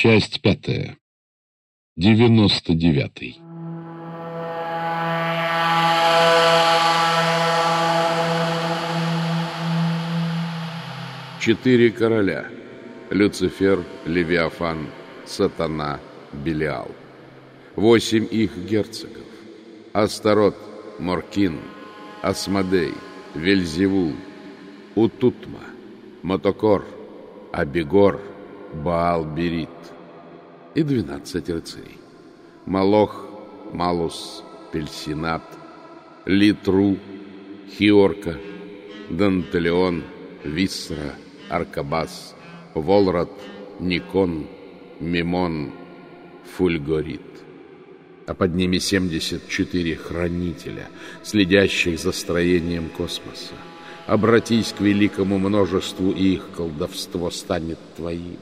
Часть пятая. Девяносто девятый. Четыре короля. Люцифер, Левиафан, Сатана, Белиал. Восемь их герцогов. Астарот, Моркин, Асмодей, Вельзевул, Утутма, Мотокор, Абегор, Баал-Берит и двенадцать рыцарей. Малох, Малус, Пельсинат, Литру, Хиорка, Дантелеон, Висра, Аркабас, Волрат, Никон, Мимон, Фульгорит. А под ними 74 хранителя, следящих за строением космоса. Обратись к великому множеству, и их колдовство станет твоим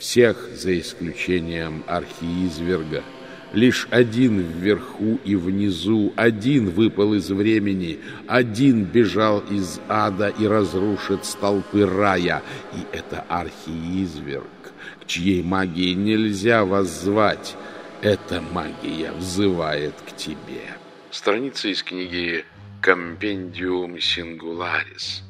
всех, за исключением архиизверга. Лишь один вверху и внизу, один выпал из времени, один бежал из ада и разрушит столпы рая. И это архиизверг, к чьей магии нельзя воззвать. Эта магия взывает к тебе. Страница из книги «Компендиум Сингуларис»,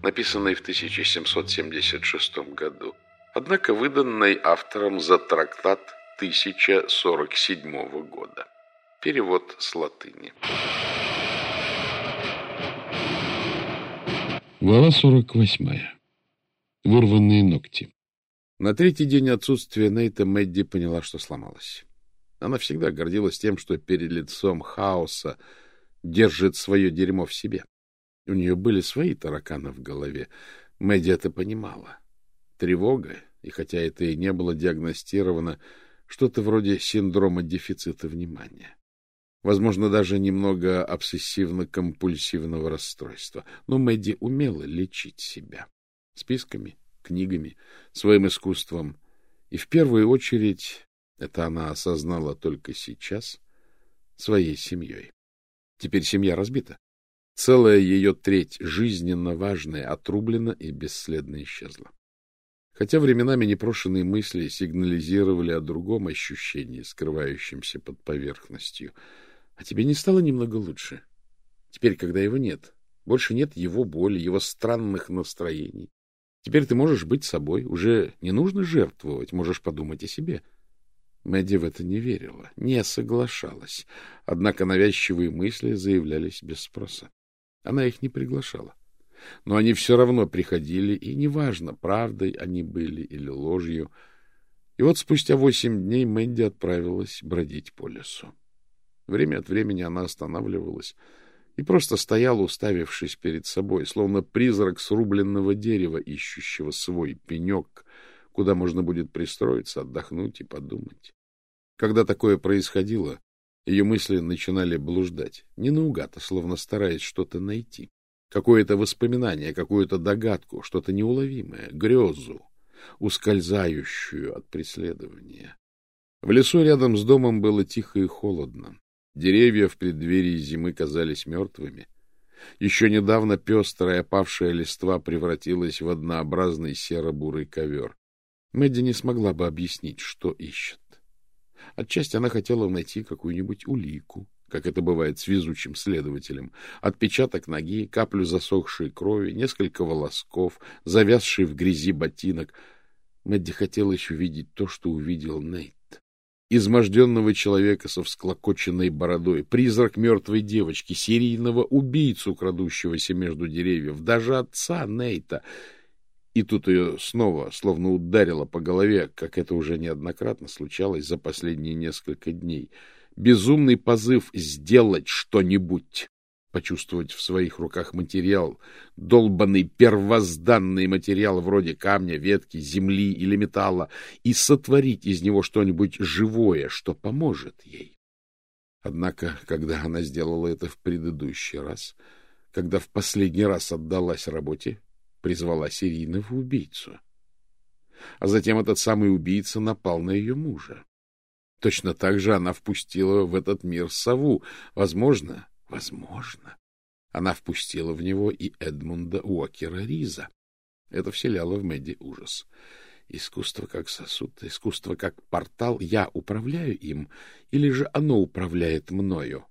написанной в 1776 году однако выданной автором за трактат 1047 года. Перевод с латыни. Глава 48. Вырванные ногти. На третий день отсутствия Нейта Мэдди поняла, что сломалась. Она всегда гордилась тем, что перед лицом хаоса держит свое дерьмо в себе. У нее были свои тараканы в голове. Мэдди это понимала. Тревога, и хотя это и не было диагностировано, что-то вроде синдрома дефицита внимания. Возможно, даже немного обсессивно-компульсивного расстройства. Но Мэдди умела лечить себя. Списками, книгами, своим искусством. И в первую очередь, это она осознала только сейчас, своей семьей. Теперь семья разбита. Целая ее треть жизненно важная отрублена и бесследно исчезла. Хотя временами непрошенные мысли сигнализировали о другом ощущении, скрывающемся под поверхностью. А тебе не стало немного лучше? Теперь, когда его нет, больше нет его боли, его странных настроений. Теперь ты можешь быть собой, уже не нужно жертвовать, можешь подумать о себе. Мэдди в это не верила, не соглашалась, однако навязчивые мысли заявлялись без спроса. Она их не приглашала но они все равно приходили, и неважно, правдой они были или ложью. И вот спустя восемь дней Мэнди отправилась бродить по лесу. Время от времени она останавливалась и просто стояла, уставившись перед собой, словно призрак срубленного дерева, ищущего свой пенек, куда можно будет пристроиться, отдохнуть и подумать. Когда такое происходило, ее мысли начинали блуждать, не наугад, а словно стараясь что-то найти какое-то воспоминание, какую-то догадку, что-то неуловимое, грезу, ускользающую от преследования. В лесу рядом с домом было тихо и холодно. Деревья в преддверии зимы казались мертвыми. Еще недавно пестрая опавшая листва превратилась в однообразный серо-бурый ковер. Мэдди не смогла бы объяснить, что ищет. Отчасти она хотела найти какую-нибудь улику, как это бывает с везучим следователем, отпечаток ноги, каплю засохшей крови, несколько волосков, завязший в грязи ботинок. Мэдди хотелось увидеть то, что увидел Нейт. Изможденного человека со всклокоченной бородой, призрак мертвой девочки, серийного убийцу, крадущегося между деревьев, даже отца Нейта. И тут ее снова словно ударило по голове, как это уже неоднократно случалось за последние несколько дней — безумный позыв сделать что-нибудь, почувствовать в своих руках материал, долбанный первозданный материал вроде камня, ветки, земли или металла, и сотворить из него что-нибудь живое, что поможет ей. Однако, когда она сделала это в предыдущий раз, когда в последний раз отдалась работе, призвала серийного убийцу. А затем этот самый убийца напал на ее мужа. Точно так же она впустила в этот мир сову. Возможно, возможно, она впустила в него и Эдмунда Уокера Риза. Это вселяло в Мэдди ужас. Искусство как сосуд, искусство как портал. Я управляю им, или же оно управляет мною?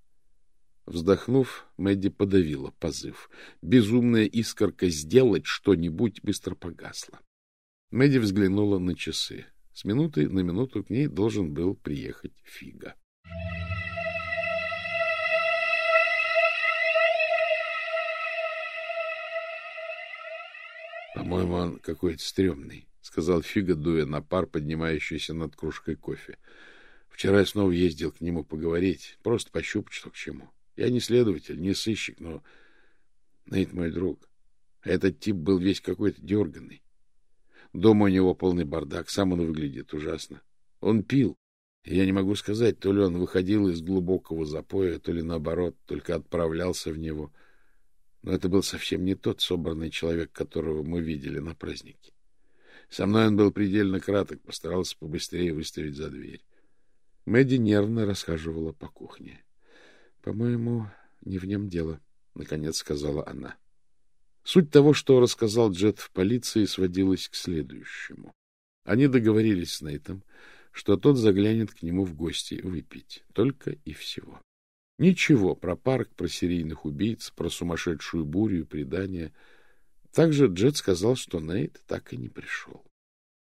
Вздохнув, Мэдди подавила позыв. Безумная искорка сделать что-нибудь быстро погасла. Мэдди взглянула на часы. С минуты на минуту к ней должен был приехать Фига. — По-моему, он какой-то стрёмный, — сказал Фига, дуя на пар, поднимающийся над кружкой кофе. — Вчера я снова ездил к нему поговорить, просто пощупать, что к чему. Я не следователь, не сыщик, но Нейт мой друг. Этот тип был весь какой-то дерганный. Дома у него полный бардак, сам он выглядит ужасно. Он пил. Я не могу сказать, то ли он выходил из глубокого запоя, то ли наоборот, только отправлялся в него. Но это был совсем не тот собранный человек, которого мы видели на празднике. Со мной он был предельно краток, постарался побыстрее выставить за дверь. Мэдди нервно расхаживала по кухне. — По-моему, не в нем дело, — наконец сказала она. Суть того, что рассказал Джет в полиции, сводилась к следующему. Они договорились с Нейтом, что тот заглянет к нему в гости выпить. Только и всего. Ничего про парк, про серийных убийц, про сумасшедшую бурю и предания. Также Джет сказал, что Нейт так и не пришел.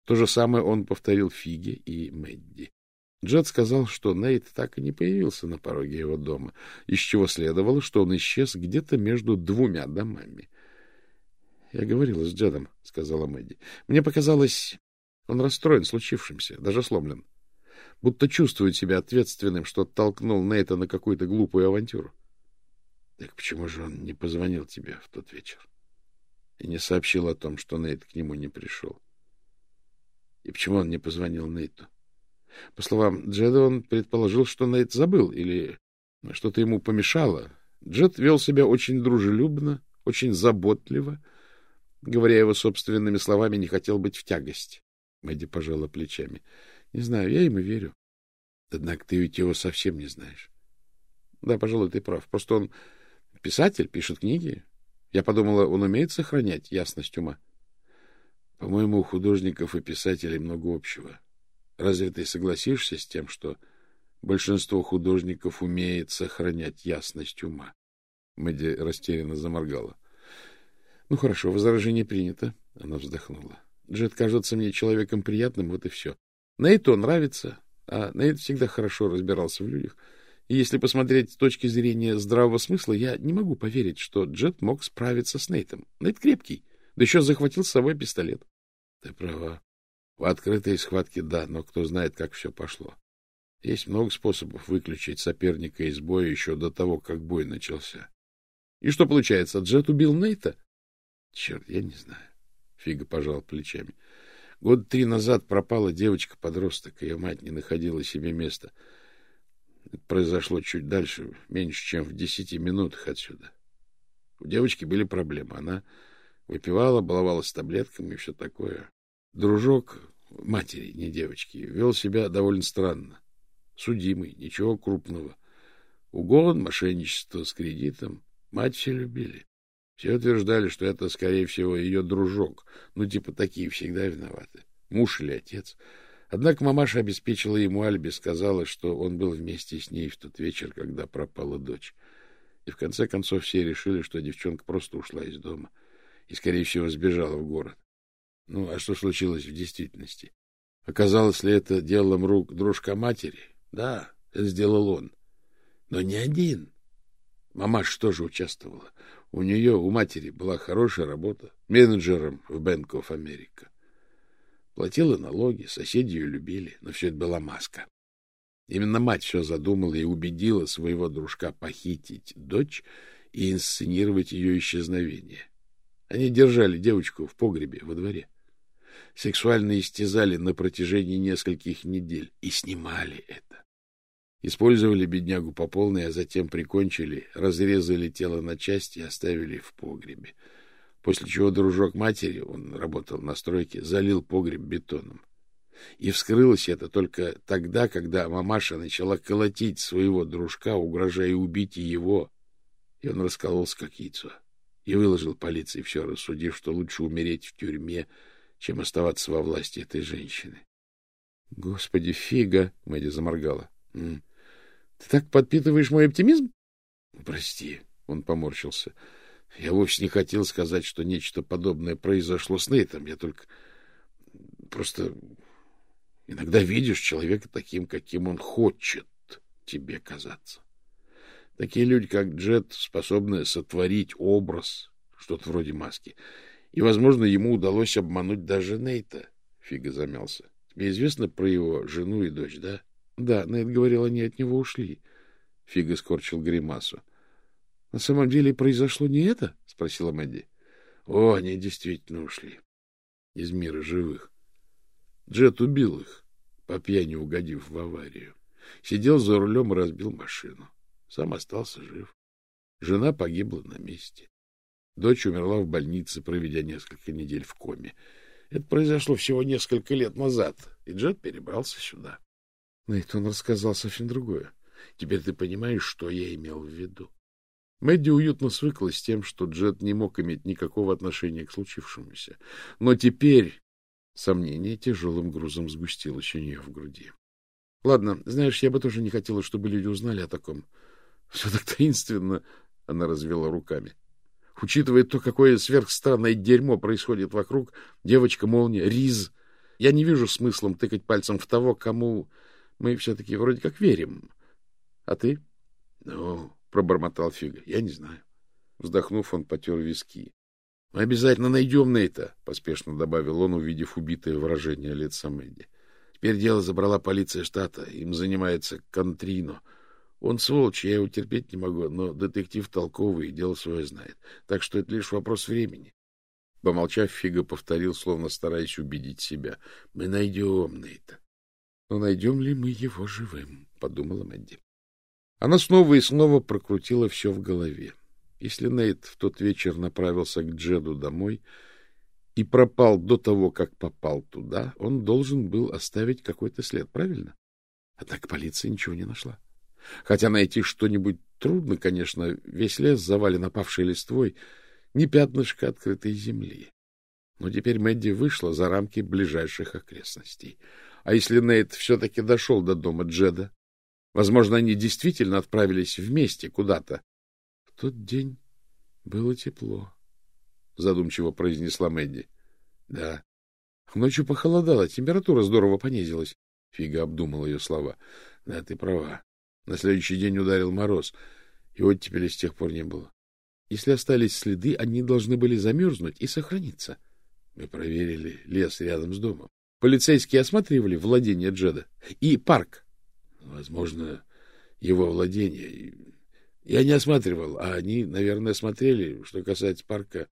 То же самое он повторил Фиге и Мэдди. Джет сказал, что Нейт так и не появился на пороге его дома, из чего следовало, что он исчез где-то между двумя домами. — Я говорила с Джедом, — сказала Мэдди. — Мне показалось, он расстроен случившимся, даже сломлен. Будто чувствует себя ответственным, что толкнул Нейта на какую-то глупую авантюру. — Так почему же он не позвонил тебе в тот вечер и не сообщил о том, что Нейт к нему не пришел? И почему он не позвонил Нейту? — по словам Джеда, он предположил, что Нейт забыл или что-то ему помешало. Джед вел себя очень дружелюбно, очень заботливо. Говоря его собственными словами, не хотел быть в тягость. Мэдди пожала плечами. — Не знаю, я ему верю. Однако ты ведь его совсем не знаешь. — Да, пожалуй, ты прав. Просто он писатель, пишет книги. Я подумала, он умеет сохранять ясность ума. По-моему, у художников и писателей много общего. Разве ты согласишься с тем, что большинство художников умеет сохранять ясность ума? Мэдди растерянно заморгала. — Ну, хорошо, возражение принято. Она вздохнула. Джет кажется мне человеком приятным, вот и все. Нейту нравится, а Нейт всегда хорошо разбирался в людях. И если посмотреть с точки зрения здравого смысла, я не могу поверить, что Джет мог справиться с Нейтом. Нейт крепкий, да еще захватил с собой пистолет. — Ты права. В открытой схватке да, но кто знает, как все пошло. Есть много способов выключить соперника из боя еще до того, как бой начался. И что получается, Джет убил Нейта? Черт, я не знаю. Фига пожал плечами. Год три назад пропала девочка-подросток, ее мать не находила себе места. Это произошло чуть дальше, меньше, чем в десяти минутах отсюда. У девочки были проблемы. Она выпивала, баловалась таблетками и все такое. Дружок матери, не девочки, вел себя довольно странно. Судимый, ничего крупного. Угон, мошенничество с кредитом. Мать все любили. Все утверждали, что это, скорее всего, ее дружок. Ну, типа, такие всегда виноваты. Муж или отец. Однако мамаша обеспечила ему алиби, сказала, что он был вместе с ней в тот вечер, когда пропала дочь. И в конце концов все решили, что девчонка просто ушла из дома и, скорее всего, сбежала в город. Ну, а что случилось в действительности? Оказалось ли это делом рук дружка матери? Да, это сделал он. Но не один. Мамаш тоже участвовала. У нее, у матери, была хорошая работа менеджером в Bank of America. Платила налоги, соседи ее любили, но все это была маска. Именно мать все задумала и убедила своего дружка похитить дочь и инсценировать ее исчезновение. Они держали девочку в погребе во дворе сексуально истязали на протяжении нескольких недель и снимали это. Использовали беднягу по полной, а затем прикончили, разрезали тело на части и оставили в погребе. После чего дружок матери, он работал на стройке, залил погреб бетоном. И вскрылось это только тогда, когда мамаша начала колотить своего дружка, угрожая убить и его. И он раскололся, как яйцо. И выложил полиции все, рассудив, что лучше умереть в тюрьме, чем оставаться во власти этой женщины. — Господи, фига! — Мэдди заморгала. — Ты так подпитываешь мой оптимизм? — Прости, — он поморщился. — Я вовсе не хотел сказать, что нечто подобное произошло с Нейтом. Я только просто иногда видишь человека таким, каким он хочет тебе казаться. Такие люди, как Джет, способны сотворить образ, что-то вроде маски. И, возможно, ему удалось обмануть даже Нейта. Фига замялся. Тебе известно про его жену и дочь, да? Да, Нейт говорил, они от него ушли. Фига скорчил гримасу. — На самом деле произошло не это? — спросила Мэдди. — О, они действительно ушли. Из мира живых. Джет убил их, по пьяни угодив в аварию. Сидел за рулем и разбил машину. Сам остался жив. Жена погибла на месте. Дочь умерла в больнице, проведя несколько недель в коме. Это произошло всего несколько лет назад, и Джет перебрался сюда. Нейтон рассказал совсем другое. Теперь ты понимаешь, что я имел в виду. Мэдди уютно свыклась с тем, что Джет не мог иметь никакого отношения к случившемуся. Но теперь сомнение тяжелым грузом сгустилось у нее в груди. — Ладно, знаешь, я бы тоже не хотела, чтобы люди узнали о таком. Все так таинственно, — она развела руками. Учитывая то, какое сверхстранное дерьмо происходит вокруг, девочка-молния, Риз, я не вижу смыслом тыкать пальцем в того, кому мы все-таки вроде как верим. А ты? — Ну, — пробормотал Фига, — я не знаю. Вздохнув, он потер виски. — Мы обязательно найдем Нейта, — поспешно добавил он, увидев убитое выражение лица Мэдди. — Теперь дело забрала полиция штата. Им занимается Контрино. — он сволочь, я его терпеть не могу, но детектив толковый и дело свое знает. Так что это лишь вопрос времени. Помолчав, Фига повторил, словно стараясь убедить себя. — Мы найдем Нейта. — Но найдем ли мы его живым? — подумала Мэдди. Она снова и снова прокрутила все в голове. Если Нейт в тот вечер направился к Джеду домой и пропал до того, как попал туда, он должен был оставить какой-то след, правильно? Однако полиция ничего не нашла. — Хотя найти что-нибудь трудно, конечно, весь лес завален опавшей листвой, не пятнышко открытой земли. Но теперь Мэдди вышла за рамки ближайших окрестностей. А если Нейт все-таки дошел до дома Джеда? Возможно, они действительно отправились вместе куда-то. — В тот день было тепло, — задумчиво произнесла Мэдди. — Да. Ночью похолодало, температура здорово понизилась. Фига обдумал ее слова. — Да, ты права. На следующий день ударил мороз, и оттепели с тех пор не было. Если остались следы, они должны были замерзнуть и сохраниться. Мы проверили лес рядом с домом. Полицейские осматривали владение Джеда и парк. Возможно, его владение. Я не осматривал, а они, наверное, смотрели. Что касается парка,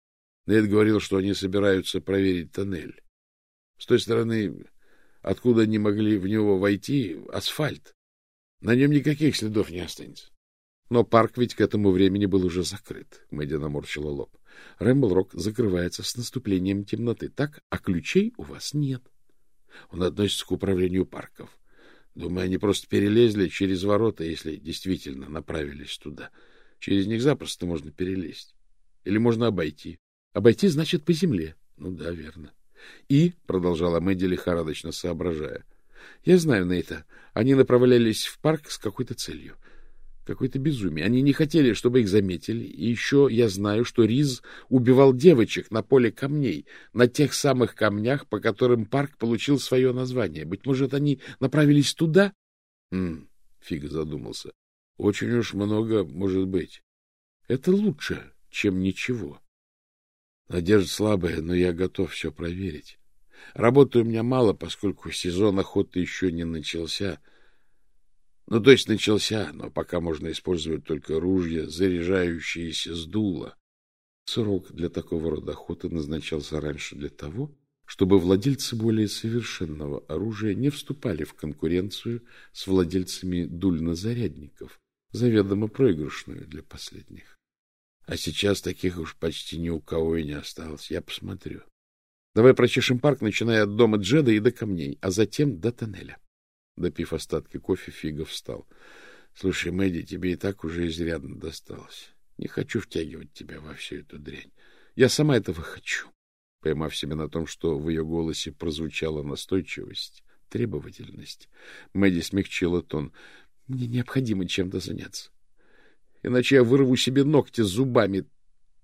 Нед говорил, что они собираются проверить тоннель. С той стороны, откуда они могли в него войти, асфальт. На нем никаких следов не останется. Но парк ведь к этому времени был уже закрыт. Мэдди наморщила лоб. Рэмбл-Рок закрывается с наступлением темноты, так? А ключей у вас нет. Он относится к управлению парков. Думаю, они просто перелезли через ворота, если действительно направились туда. Через них запросто можно перелезть. Или можно обойти. Обойти значит по земле. Ну да, верно. И, — продолжала Мэдди лихорадочно соображая, — я знаю Нейта. Они направлялись в парк с какой-то целью. Какое-то безумие. Они не хотели, чтобы их заметили. И еще я знаю, что Риз убивал девочек на поле камней, на тех самых камнях, по которым парк получил свое название. Быть может, они направились туда? Хм, Фига задумался. Очень уж много может быть. Это лучше, чем ничего. Надежда слабая, но я готов все проверить. Работы у меня мало, поскольку сезон охоты еще не начался. Ну, то есть начался, но пока можно использовать только ружья, заряжающиеся с дула. Срок для такого рода охоты назначался раньше для того, чтобы владельцы более совершенного оружия не вступали в конкуренцию с владельцами дульнозарядников, заведомо проигрышную для последних. А сейчас таких уж почти ни у кого и не осталось. Я посмотрю. Давай прочешем парк, начиная от дома Джеда и до камней, а затем до тоннеля. Допив остатки кофе, Фига встал. — Слушай, Мэдди, тебе и так уже изрядно досталось. Не хочу втягивать тебя во всю эту дрянь. Я сама этого хочу. Поймав себя на том, что в ее голосе прозвучала настойчивость, требовательность, Мэдди смягчила тон. — Мне необходимо чем-то заняться. Иначе я вырву себе ногти зубами,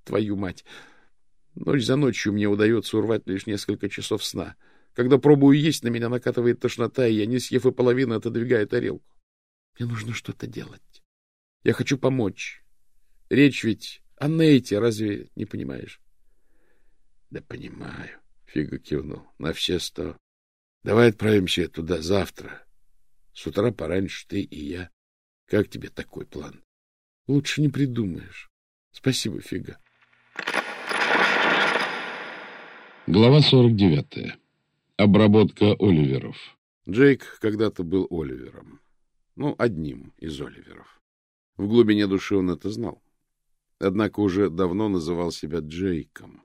твою мать. Ночь за ночью мне удается урвать лишь несколько часов сна. Когда пробую есть, на меня накатывает тошнота, и я, не съев и половину, отодвигаю тарелку. Мне нужно что-то делать. Я хочу помочь. Речь ведь о Нейте, разве не понимаешь? — Да понимаю, — Фига кивнул, — на все сто. Давай отправимся туда завтра. С утра пораньше ты и я. Как тебе такой план? — Лучше не придумаешь. Спасибо, Фига. Глава 49. Обработка Оливеров. Джейк когда-то был Оливером. Ну, одним из Оливеров. В глубине души он это знал. Однако уже давно называл себя Джейком.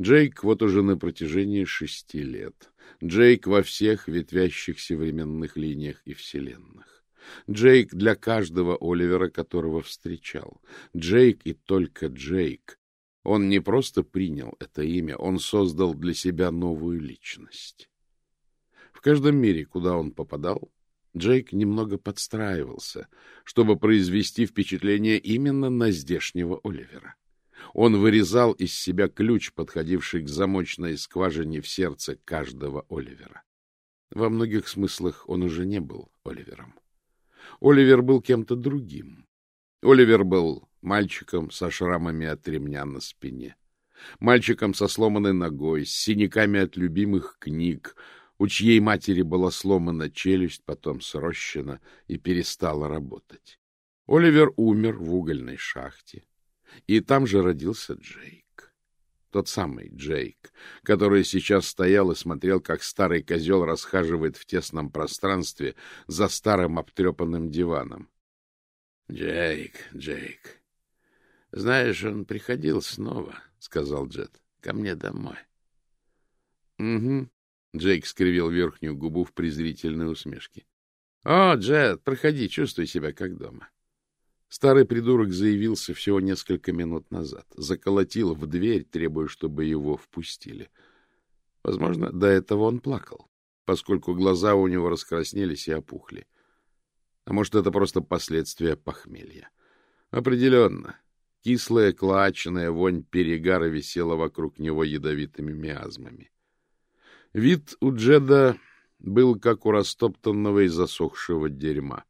Джейк вот уже на протяжении шести лет. Джейк во всех ветвящихся временных линиях и вселенных. Джейк для каждого Оливера, которого встречал. Джейк и только Джейк. Он не просто принял это имя, он создал для себя новую личность. В каждом мире, куда он попадал, Джейк немного подстраивался, чтобы произвести впечатление именно на здешнего Оливера. Он вырезал из себя ключ, подходивший к замочной скважине в сердце каждого Оливера. Во многих смыслах он уже не был Оливером. Оливер был кем-то другим. Оливер был мальчиком со шрамами от ремня на спине, мальчиком со сломанной ногой, с синяками от любимых книг, у чьей матери была сломана челюсть, потом срощена и перестала работать. Оливер умер в угольной шахте, и там же родился Джейк. Тот самый Джейк, который сейчас стоял и смотрел, как старый козел расхаживает в тесном пространстве за старым обтрепанным диваном. — Джейк, Джейк. Знаешь, он приходил снова, — сказал Джет, — ко мне домой. — Угу, Джейк скривил верхнюю губу в презрительной усмешке. — О, Джет, проходи, чувствуй себя как дома. Старый придурок заявился всего несколько минут назад. Заколотил в дверь, требуя, чтобы его впустили. Возможно, до этого он плакал, поскольку глаза у него раскраснелись и опухли. А может, это просто последствия похмелья. Определенно. Кислая, клачная вонь перегара висела вокруг него ядовитыми миазмами. Вид у Джеда был как у растоптанного и засохшего дерьма.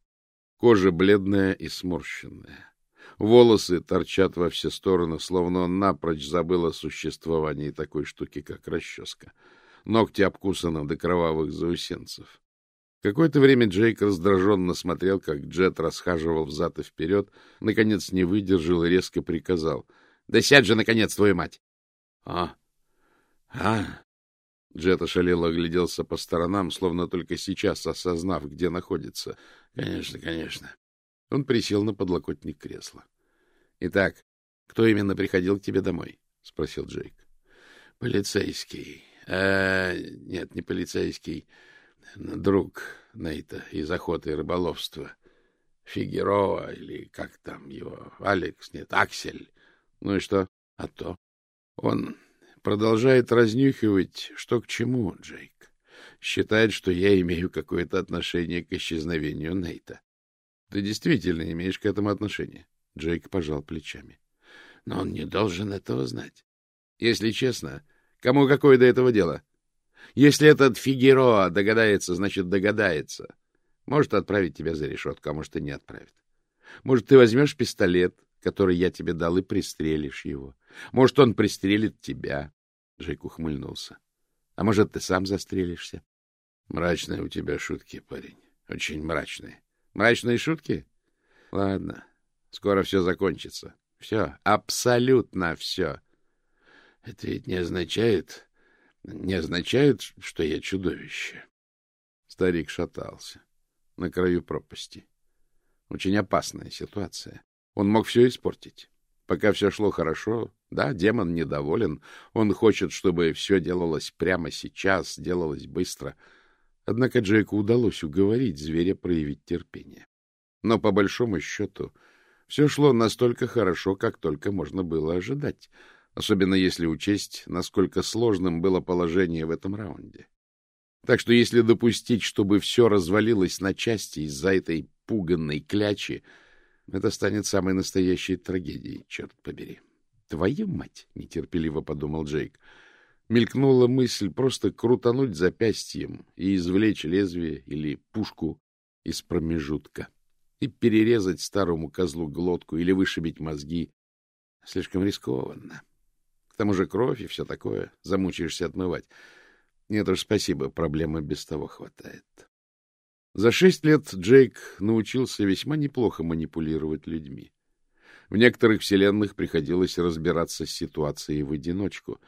Кожа бледная и сморщенная. Волосы торчат во все стороны, словно он напрочь забыл о существовании такой штуки, как расческа. Ногти обкусаны до кровавых заусенцев. Какое-то время Джейк раздраженно смотрел, как Джет расхаживал взад и вперед, наконец не выдержал и резко приказал. — Да сядь же, наконец, твою мать! — А? А? Джет ошалело огляделся по сторонам, словно только сейчас осознав, где находится. — Конечно, конечно. Он присел на подлокотник кресла. — Итак, кто именно приходил к тебе домой? — спросил Джейк. — Полицейский. А, нет, не полицейский. Друг Нейта из охоты и рыболовства. Фигероа или как там его? Алекс? Нет, Аксель. Ну и что? А то. Он Продолжает разнюхивать, что к чему, Джейк. Считает, что я имею какое-то отношение к исчезновению Нейта. Ты действительно имеешь к этому отношение? Джейк пожал плечами. Но он не должен этого знать. Если честно, кому какое до этого дело? Если этот Фигероа догадается, значит, догадается. Может отправить тебя за решетку, а может и не отправит. Может, ты возьмешь пистолет, который я тебе дал, и пристрелишь его. Может, он пристрелит тебя. Джейк ухмыльнулся. — А может, ты сам застрелишься? — Мрачные у тебя шутки, парень. Очень мрачные. — Мрачные шутки? — Ладно. Скоро все закончится. Все. Абсолютно все. Это ведь не означает... Не означает, что я чудовище. Старик шатался на краю пропасти. Очень опасная ситуация. Он мог все испортить. Пока все шло хорошо, да, демон недоволен, он хочет, чтобы все делалось прямо сейчас, делалось быстро. Однако Джеку удалось уговорить зверя проявить терпение. Но по большому счету все шло настолько хорошо, как только можно было ожидать. Особенно если учесть, насколько сложным было положение в этом раунде. Так что если допустить, чтобы все развалилось на части из-за этой пуганной клячи, это станет самой настоящей трагедией, черт побери. — Твою мать! — нетерпеливо подумал Джейк. Мелькнула мысль просто крутануть запястьем и извлечь лезвие или пушку из промежутка и перерезать старому козлу глотку или вышибить мозги. Слишком рискованно. Тому же кровь и все такое. Замучаешься отмывать. Нет уж, спасибо, проблемы без того хватает. За шесть лет Джейк научился весьма неплохо манипулировать людьми. В некоторых вселенных приходилось разбираться с ситуацией в одиночку,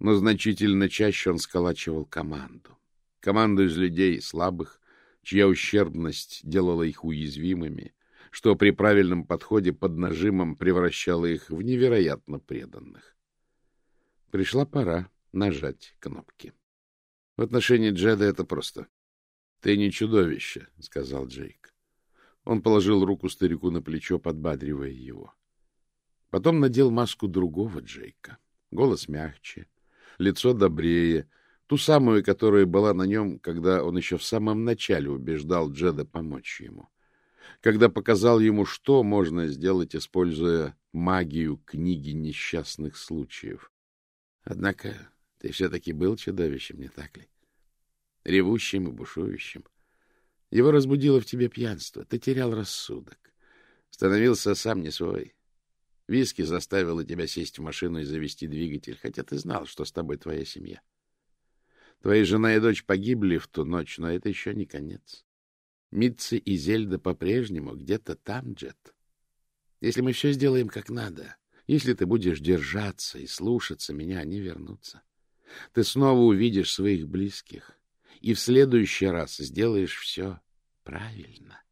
но значительно чаще он сколачивал команду. Команду из людей слабых, чья ущербность делала их уязвимыми, что при правильном подходе под нажимом превращало их в невероятно преданных. Пришла пора нажать кнопки. В отношении Джеда это просто. — Ты не чудовище, — сказал Джейк. Он положил руку старику на плечо, подбадривая его. Потом надел маску другого Джейка. Голос мягче, лицо добрее, ту самую, которая была на нем, когда он еще в самом начале убеждал Джеда помочь ему. Когда показал ему, что можно сделать, используя магию книги несчастных случаев. Однако ты все-таки был чудовищем, не так ли? Ревущим и бушующим. Его разбудило в тебе пьянство. Ты терял рассудок. Становился сам не свой. Виски заставила тебя сесть в машину и завести двигатель, хотя ты знал, что с тобой твоя семья. Твоя жена и дочь погибли в ту ночь, но это еще не конец. Митцы и Зельда по-прежнему где-то там, Джет. Если мы все сделаем как надо, если ты будешь держаться и слушаться меня, они вернутся. Ты снова увидишь своих близких, и в следующий раз сделаешь все правильно,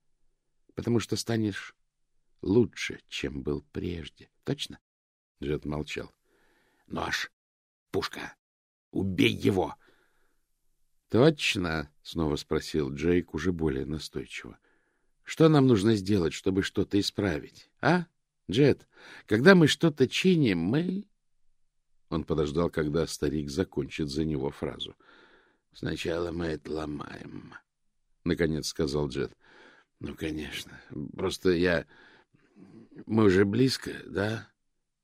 потому что станешь лучше, чем был прежде. Точно? Джет молчал. — Нож! Пушка! Убей его! — Точно? — снова спросил Джейк уже более настойчиво. — Что нам нужно сделать, чтобы что-то исправить? А, Джет, когда мы что-то чиним, мы... Он подождал, когда старик закончит за него фразу. — Сначала мы это ломаем, — наконец сказал Джет. — Ну, конечно. Просто я... Мы уже близко, да?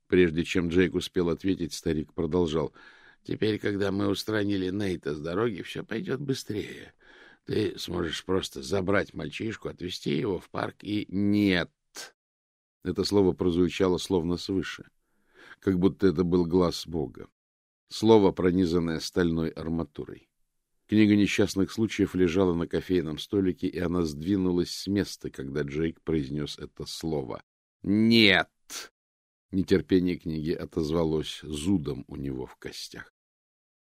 Прежде чем Джейк успел ответить, старик продолжал. — Теперь, когда мы устранили Нейта с дороги, все пойдет быстрее. Ты сможешь просто забрать мальчишку, отвезти его в парк и... — Нет! Это слово прозвучало словно свыше, как будто это был глаз Бога. Слово, пронизанное стальной арматурой. Книга несчастных случаев лежала на кофейном столике, и она сдвинулась с места, когда Джейк произнес это слово. «Нет!» Нетерпение книги отозвалось зудом у него в костях.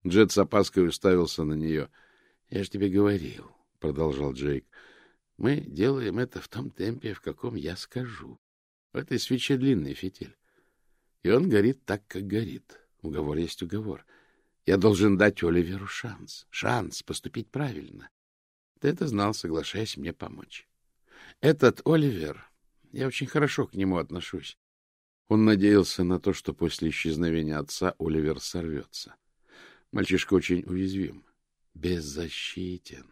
Джет с опаской уставился на нее. — Я же тебе говорил, — продолжал Джейк, — мы делаем это в том темпе, в каком я скажу. В этой свече длинный фитиль. И он горит так, как горит. Уговор есть уговор. Я должен дать Оливеру шанс. Шанс поступить правильно. Ты это знал, соглашаясь мне помочь. Этот Оливер... Я очень хорошо к нему отношусь. Он надеялся на то, что после исчезновения отца Оливер сорвется. Мальчишка очень уязвим, беззащитен.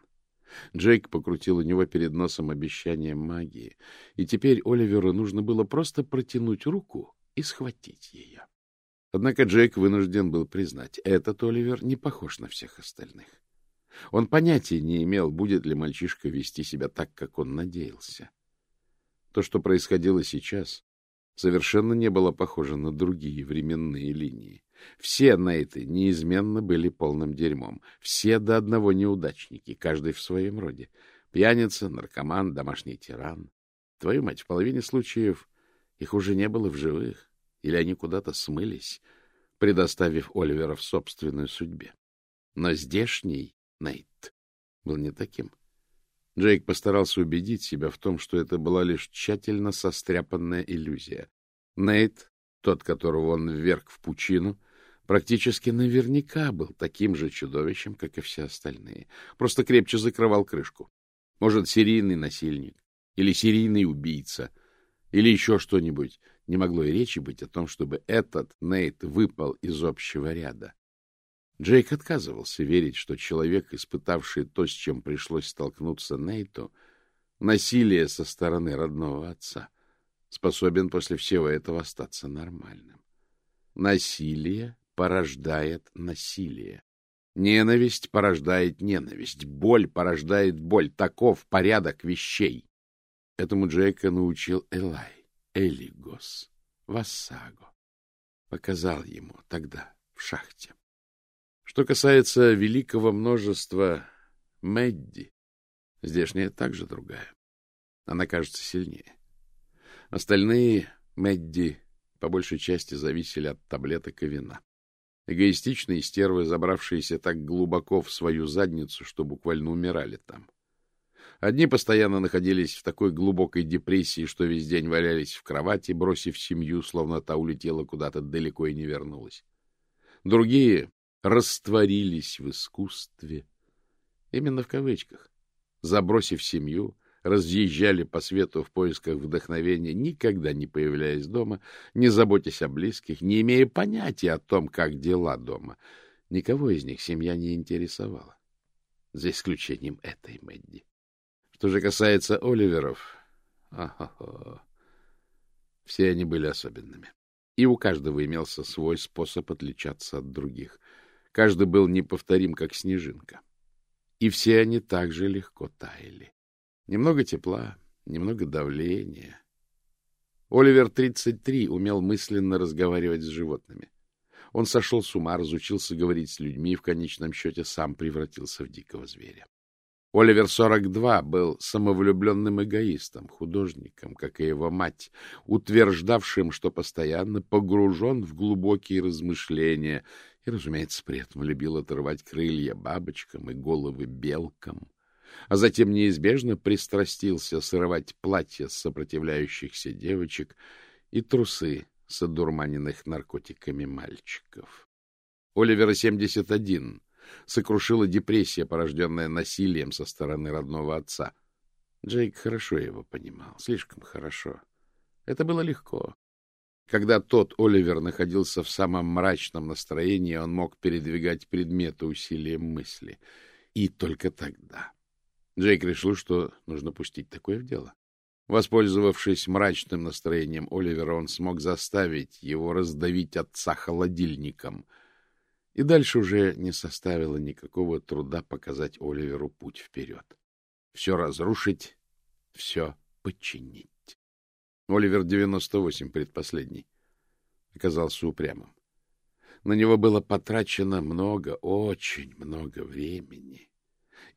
Джейк покрутил у него перед носом обещание магии, и теперь Оливеру нужно было просто протянуть руку и схватить ее. Однако Джейк вынужден был признать, этот Оливер не похож на всех остальных. Он понятия не имел, будет ли мальчишка вести себя так, как он надеялся. То, что происходило сейчас, совершенно не было похоже на другие временные линии. Все Нейты неизменно были полным дерьмом. Все до одного неудачники, каждый в своем роде. Пьяница, наркоман, домашний тиран. Твою мать, в половине случаев их уже не было в живых, или они куда-то смылись, предоставив Оливера в собственной судьбе. Но здешний Нейт был не таким. Джейк постарался убедить себя в том, что это была лишь тщательно состряпанная иллюзия. Нейт, тот, которого он вверг в пучину, практически наверняка был таким же чудовищем, как и все остальные. Просто крепче закрывал крышку. Может, серийный насильник, или серийный убийца, или еще что-нибудь. Не могло и речи быть о том, чтобы этот Нейт выпал из общего ряда. Джейк отказывался верить, что человек, испытавший то, с чем пришлось столкнуться Нейту, насилие со стороны родного отца, способен после всего этого остаться нормальным. Насилие порождает насилие. Ненависть порождает ненависть. Боль порождает боль. Таков порядок вещей. Этому Джейка научил Элай, Элигос, Вассаго. Показал ему тогда в шахте. Что касается великого множества Мэдди, здешняя также другая. Она кажется сильнее. Остальные Мэдди по большей части зависели от таблеток и вина. Эгоистичные стервы, забравшиеся так глубоко в свою задницу, что буквально умирали там. Одни постоянно находились в такой глубокой депрессии, что весь день валялись в кровати, бросив семью, словно та улетела куда-то далеко и не вернулась. Другие растворились в искусстве, именно в кавычках, забросив семью, разъезжали по свету в поисках вдохновения, никогда не появляясь дома, не заботясь о близких, не имея понятия о том, как дела дома. Никого из них семья не интересовала, за исключением этой Мэдди. Что же касается Оливеров, все они были особенными. И у каждого имелся свой способ отличаться от других. Каждый был неповторим, как снежинка. И все они также легко таяли. Немного тепла, немного давления. Оливер 33 умел мысленно разговаривать с животными. Он сошел с ума, разучился говорить с людьми и в конечном счете сам превратился в дикого зверя. Оливер 42 был самовлюбленным эгоистом, художником, как и его мать, утверждавшим, что постоянно погружен в глубокие размышления и, разумеется, при этом любил отрывать крылья бабочкам и головы белкам а затем неизбежно пристрастился срывать платья сопротивляющихся девочек и трусы с одурманенных наркотиками мальчиков. Оливера 71 сокрушила депрессия, порожденная насилием со стороны родного отца. Джейк хорошо его понимал, слишком хорошо. Это было легко. Когда тот Оливер находился в самом мрачном настроении, он мог передвигать предметы усилием мысли. И только тогда. Джейк решил, что нужно пустить такое в дело. Воспользовавшись мрачным настроением Оливера, он смог заставить его раздавить отца холодильником. И дальше уже не составило никакого труда показать Оливеру путь вперед. Все разрушить, все подчинить. Оливер 98, предпоследний, оказался упрямым. На него было потрачено много, очень много времени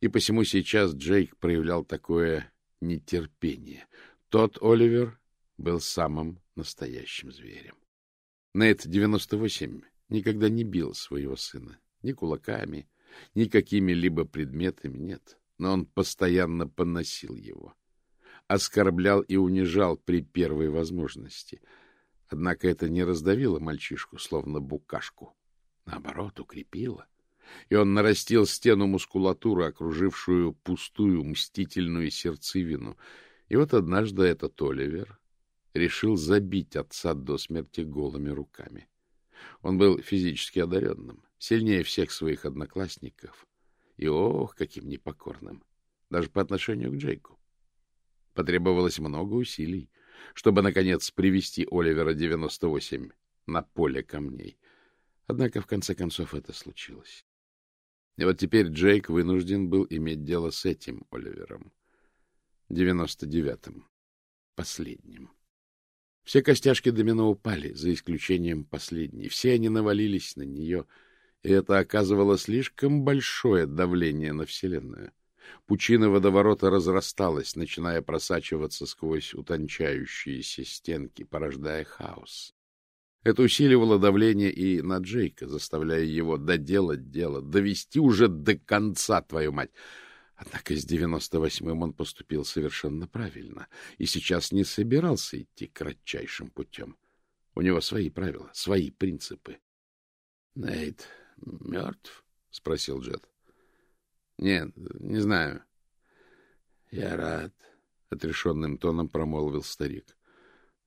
и посему сейчас Джейк проявлял такое нетерпение. Тот Оливер был самым настоящим зверем. Нейт 98 никогда не бил своего сына ни кулаками, ни какими-либо предметами, нет, но он постоянно поносил его, оскорблял и унижал при первой возможности. Однако это не раздавило мальчишку, словно букашку. Наоборот, укрепило и он нарастил стену мускулатуры, окружившую пустую мстительную сердцевину. И вот однажды этот Оливер решил забить отца до смерти голыми руками. Он был физически одаренным, сильнее всех своих одноклассников, и, ох, каким непокорным, даже по отношению к Джейку. Потребовалось много усилий, чтобы, наконец, привести Оливера 98 на поле камней. Однако, в конце концов, это случилось. И вот теперь Джейк вынужден был иметь дело с этим Оливером. девяносто девятым, последним. Все костяшки домино упали, за исключением последней. Все они навалились на нее, и это оказывало слишком большое давление на Вселенную. Пучина водоворота разрасталась, начиная просачиваться сквозь утончающиеся стенки, порождая хаос. Это усиливало давление и на Джейка, заставляя его доделать дело, довести уже до конца, твою мать. Однако с девяносто восьмым он поступил совершенно правильно и сейчас не собирался идти кратчайшим путем. У него свои правила, свои принципы. — Нейт мертв? — спросил Джет. — Нет, не знаю. — Я рад, — отрешенным тоном промолвил старик. —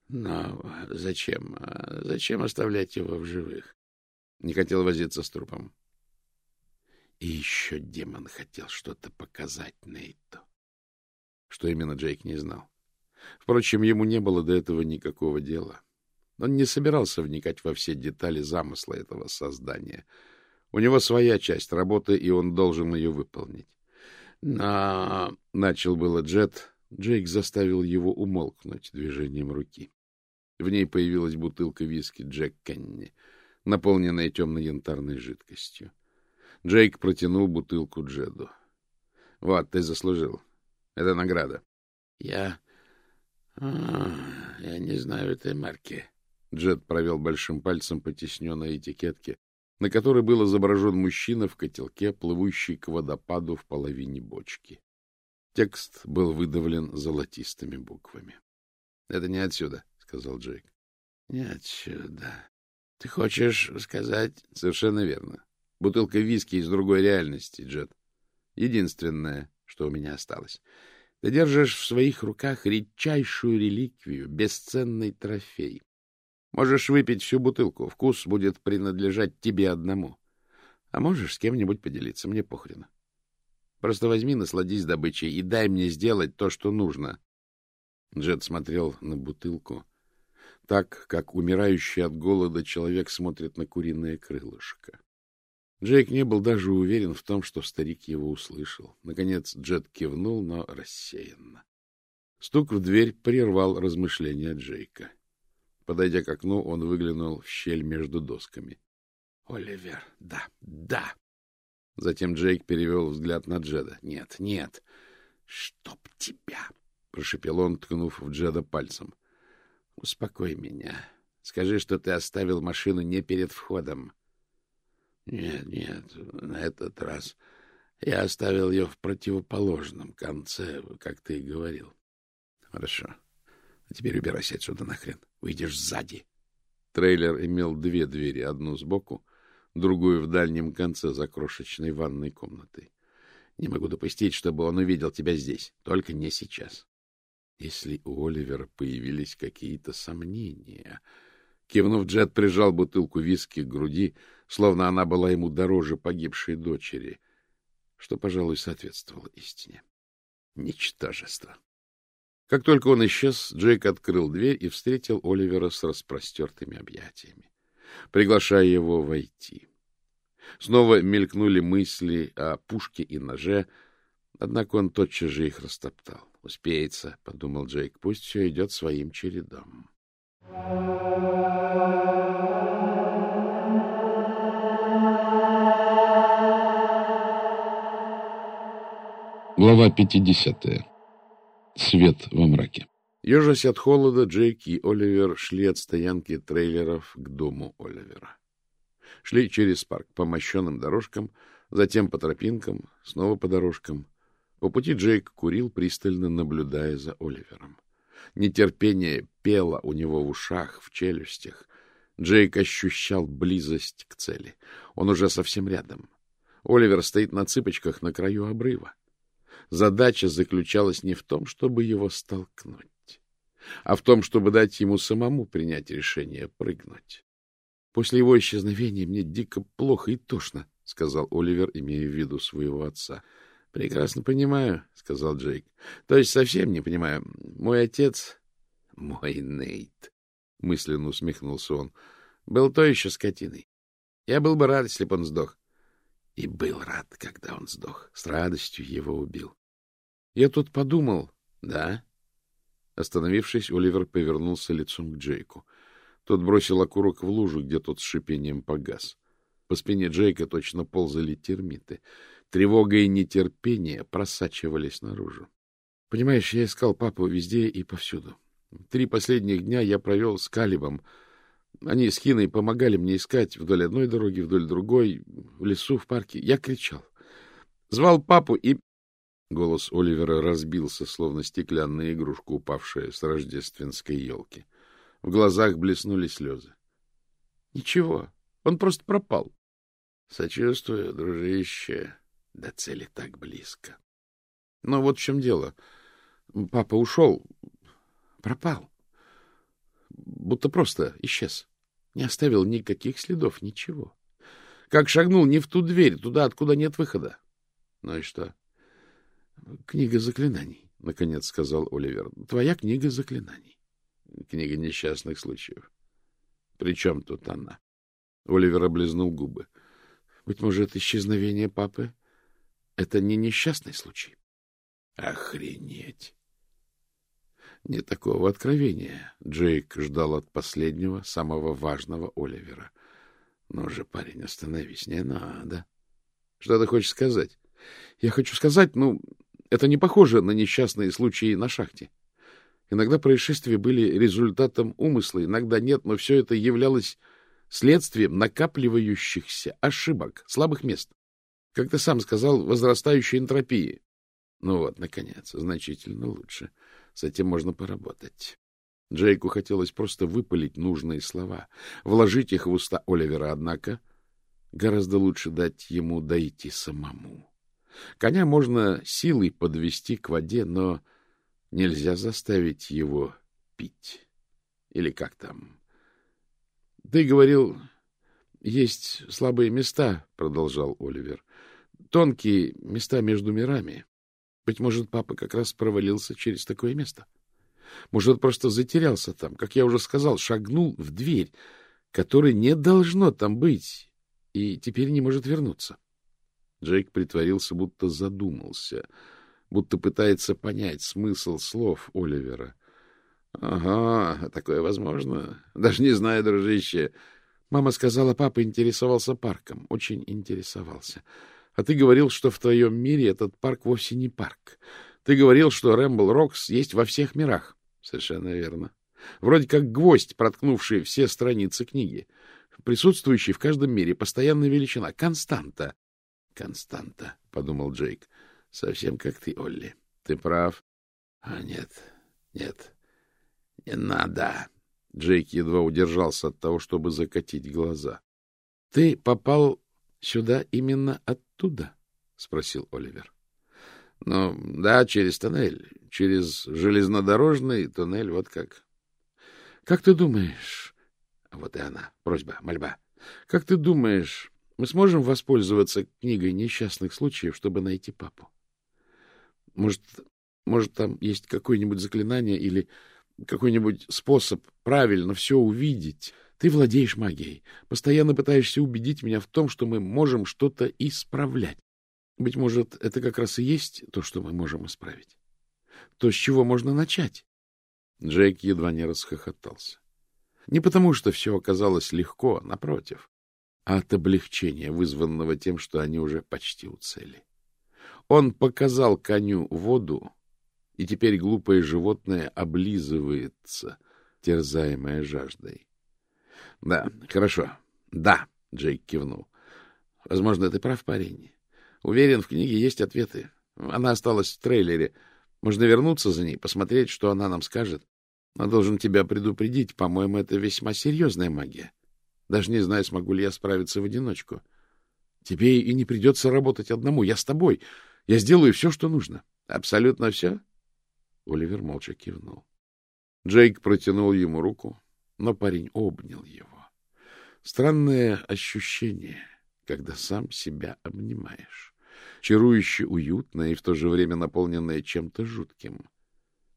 Но зачем? Зачем оставлять его в живых? Не хотел возиться с трупом. И еще демон хотел что-то показать Нейту. Что именно Джейк не знал. Впрочем, ему не было до этого никакого дела. Он не собирался вникать во все детали замысла этого создания. У него своя часть работы, и он должен ее выполнить. Но... — начал было Джет. Джейк заставил его умолкнуть движением руки. В ней появилась бутылка виски Джек Кенни, наполненная темно-янтарной жидкостью. Джейк протянул бутылку Джеду. — Вот, ты заслужил. Это награда. — Я... А, я не знаю этой марки. Джед провел большим пальцем по тесненной этикетке, на которой был изображен мужчина в котелке, плывущий к водопаду в половине бочки. Текст был выдавлен золотистыми буквами. — Это не отсюда, — сказал Джейк. — Не отсюда. Ты хочешь сказать... — Совершенно верно. Бутылка виски из другой реальности, Джет. Единственное, что у меня осталось. Ты держишь в своих руках редчайшую реликвию, бесценный трофей. Можешь выпить всю бутылку, вкус будет принадлежать тебе одному. А можешь с кем-нибудь поделиться, мне похрена. Просто возьми, насладись добычей и дай мне сделать то, что нужно. Джет смотрел на бутылку так, как умирающий от голода человек смотрит на куриное крылышко. Джейк не был даже уверен в том, что старик его услышал. Наконец Джет кивнул, но рассеянно. Стук в дверь прервал размышления Джейка. Подойдя к окну, он выглянул в щель между досками. — Оливер, да, да! Затем Джейк перевел взгляд на Джеда. — Нет, нет! — Чтоб тебя! — прошепел он, ткнув в Джеда пальцем. — Успокой меня. Скажи, что ты оставил машину не перед входом. — нет, нет, на этот раз я оставил ее в противоположном конце, как ты и говорил. Хорошо. А теперь убирайся отсюда нахрен. Выйдешь сзади. Трейлер имел две двери, одну сбоку, другую в дальнем конце за крошечной ванной комнатой. Не могу допустить, чтобы он увидел тебя здесь. Только не сейчас. Если у Оливера появились какие-то сомнения... Кивнув, Джет прижал бутылку виски к груди, словно она была ему дороже погибшей дочери, что, пожалуй, соответствовало истине. Ничтожество. Как только он исчез, Джейк открыл дверь и встретил Оливера с распростертыми объятиями, приглашая его войти. Снова мелькнули мысли о пушке и ноже, однако он тотчас же их растоптал. «Успеется», — подумал Джейк, — «пусть все идет своим чередом». Глава 50. Свет во мраке. Ежась от холода, Джейк и Оливер шли от стоянки трейлеров к дому Оливера. Шли через парк по мощенным дорожкам, затем по тропинкам, снова по дорожкам. По пути Джейк курил, пристально наблюдая за Оливером. Нетерпение пело у него в ушах, в челюстях. Джейк ощущал близость к цели. Он уже совсем рядом. Оливер стоит на цыпочках на краю обрыва. Задача заключалась не в том, чтобы его столкнуть, а в том, чтобы дать ему самому принять решение прыгнуть. После его исчезновения мне дико плохо и тошно, — сказал Оливер, имея в виду своего отца. — Прекрасно понимаю, — сказал Джейк. — То есть совсем не понимаю. Мой отец... — Мой Нейт, — мысленно усмехнулся он, — был то еще скотиной. Я был бы рад, если бы он сдох. И был рад, когда он сдох. С радостью его убил. Я тут подумал... Да? Остановившись, Оливер повернулся лицом к Джейку. Тот бросил окурок в лужу, где тот с шипением погас. По спине Джейка точно ползали термиты. Тревога и нетерпение просачивались наружу. Понимаешь, я искал папу везде и повсюду. Три последних дня я провел с Калибом. Они с Хиной помогали мне искать вдоль одной дороги, вдоль другой, в лесу, в парке. Я кричал. Звал папу и... Голос Оливера разбился, словно стеклянная игрушка, упавшая с рождественской елки. В глазах блеснули слезы. — Ничего, он просто пропал. — Сочувствую, дружище. До цели так близко. Но вот в чем дело. Папа ушел, пропал. будто просто исчез. Не оставил никаких следов, ничего. Как шагнул не в ту дверь, туда, откуда нет выхода. Ну и что? Книга заклинаний, — наконец сказал Оливер. Твоя книга заклинаний. Книга несчастных случаев. При чем тут она? Оливер облизнул губы. Быть может, исчезновение папы — это не несчастный случай? Охренеть! Не такого откровения Джейк ждал от последнего, самого важного Оливера. Ну же, парень, остановись, не надо. Что ты хочешь сказать? Я хочу сказать, ну, это не похоже на несчастные случаи на шахте. Иногда происшествия были результатом умысла, иногда нет, но все это являлось следствием накапливающихся ошибок, слабых мест. Как ты сам сказал, возрастающей энтропии. Ну вот, наконец, значительно лучше. С этим можно поработать. Джейку хотелось просто выпалить нужные слова, вложить их в уста Оливера, однако гораздо лучше дать ему дойти самому. Коня можно силой подвести к воде, но нельзя заставить его пить. Или как там? — Ты говорил, есть слабые места, — продолжал Оливер. — Тонкие места между мирами. Быть может, папа как раз провалился через такое место. Может, просто затерялся там, как я уже сказал, шагнул в дверь, которой не должно там быть, и теперь не может вернуться. Джейк притворился, будто задумался, будто пытается понять смысл слов Оливера. — Ага, такое возможно. Даже не знаю, дружище. Мама сказала, папа интересовался парком, очень интересовался. А ты говорил, что в твоем мире этот парк вовсе не парк. Ты говорил, что Рэмбл Рокс есть во всех мирах. Совершенно верно. Вроде как гвоздь, проткнувший все страницы книги. Присутствующий в каждом мире, постоянная величина, константа. Константа, — подумал Джейк. Совсем как ты, Олли. Ты прав. А нет, нет, не надо. Джейк едва удержался от того, чтобы закатить глаза. — Ты попал сюда именно оттуда? — спросил Оливер. — Ну, да, через тоннель, через железнодорожный туннель, вот как. — Как ты думаешь... Вот и она, просьба, мольба. Как ты думаешь, мы сможем воспользоваться книгой несчастных случаев, чтобы найти папу? Может, может там есть какое-нибудь заклинание или какой-нибудь способ правильно все увидеть? Ты владеешь магией, постоянно пытаешься убедить меня в том, что мы можем что-то исправлять. Быть может, это как раз и есть то, что мы можем исправить. То, с чего можно начать. Джейк едва не расхохотался. Не потому, что все оказалось легко, напротив, а от облегчения, вызванного тем, что они уже почти у цели. Он показал коню воду, и теперь глупое животное облизывается, терзаемое жаждой. — Да, хорошо. Да, — Джейк кивнул. — Возможно, ты прав, парень. Уверен, в книге есть ответы. Она осталась в трейлере. Можно вернуться за ней, посмотреть, что она нам скажет. Но должен тебя предупредить, по-моему, это весьма серьезная магия. Даже не знаю, смогу ли я справиться в одиночку. Тебе и не придется работать одному. Я с тобой. Я сделаю все, что нужно. Абсолютно все? Оливер молча кивнул. Джейк протянул ему руку но парень обнял его. Странное ощущение, когда сам себя обнимаешь. Чарующе уютное и в то же время наполненное чем-то жутким.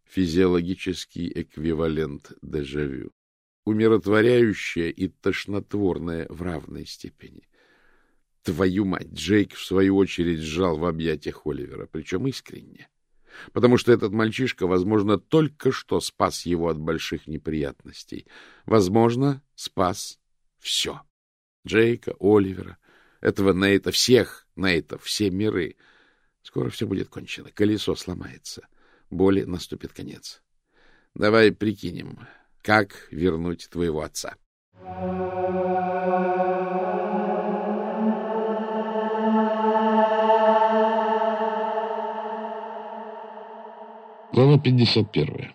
Физиологический эквивалент дежавю. Умиротворяющее и тошнотворное в равной степени. Твою мать! Джейк, в свою очередь, сжал в объятиях Оливера, причем искренне потому что этот мальчишка, возможно, только что спас его от больших неприятностей. Возможно, спас все. Джейка, Оливера, этого Нейта, всех Нейтов, все миры. Скоро все будет кончено, колесо сломается, боли наступит конец. Давай прикинем, как вернуть твоего отца. Глава 51.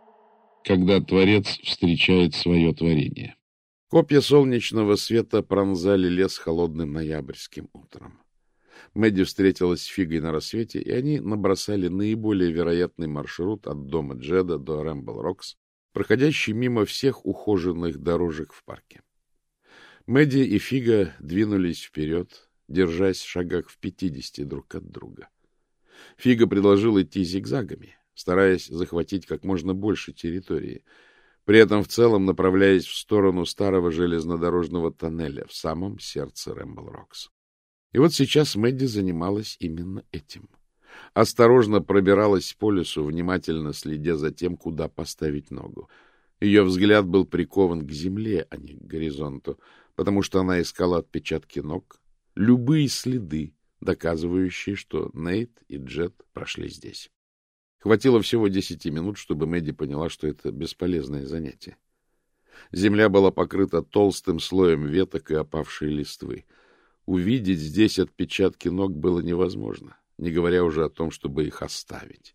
Когда Творец встречает свое творение. Копья солнечного света пронзали лес холодным ноябрьским утром. Мэдди встретилась с Фигой на рассвете, и они набросали наиболее вероятный маршрут от дома Джеда до Рэмбл Рокс, проходящий мимо всех ухоженных дорожек в парке. Мэдди и Фига двинулись вперед, держась в шагах в пятидесяти друг от друга. Фига предложил идти зигзагами, стараясь захватить как можно больше территории, при этом в целом направляясь в сторону старого железнодорожного тоннеля в самом сердце Рэмбл-Рокс. И вот сейчас Мэдди занималась именно этим. Осторожно пробиралась по лесу, внимательно следя за тем, куда поставить ногу. Ее взгляд был прикован к земле, а не к горизонту, потому что она искала отпечатки ног, любые следы, доказывающие, что Нейт и Джет прошли здесь. Хватило всего десяти минут, чтобы Мэдди поняла, что это бесполезное занятие. Земля была покрыта толстым слоем веток и опавшей листвы. Увидеть здесь отпечатки ног было невозможно, не говоря уже о том, чтобы их оставить.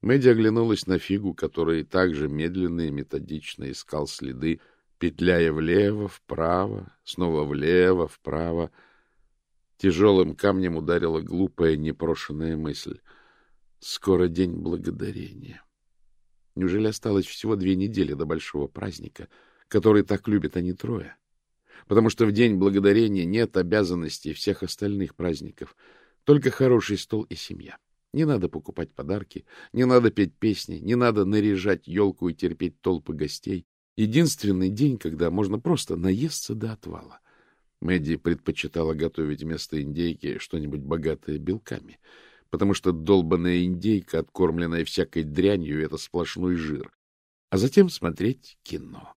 Мэдди оглянулась на фигу, который также медленно и методично искал следы, петляя влево, вправо, снова влево, вправо. Тяжелым камнем ударила глупая непрошенная мысль. Скоро день благодарения. Неужели осталось всего две недели до большого праздника, который так любят они трое? Потому что в день благодарения нет обязанностей всех остальных праздников, только хороший стол и семья. Не надо покупать подарки, не надо петь песни, не надо наряжать елку и терпеть толпы гостей. Единственный день, когда можно просто наесться до отвала. Мэдди предпочитала готовить вместо индейки что-нибудь богатое белками, потому что долбанная индейка, откормленная всякой дрянью, — это сплошной жир. А затем смотреть кино.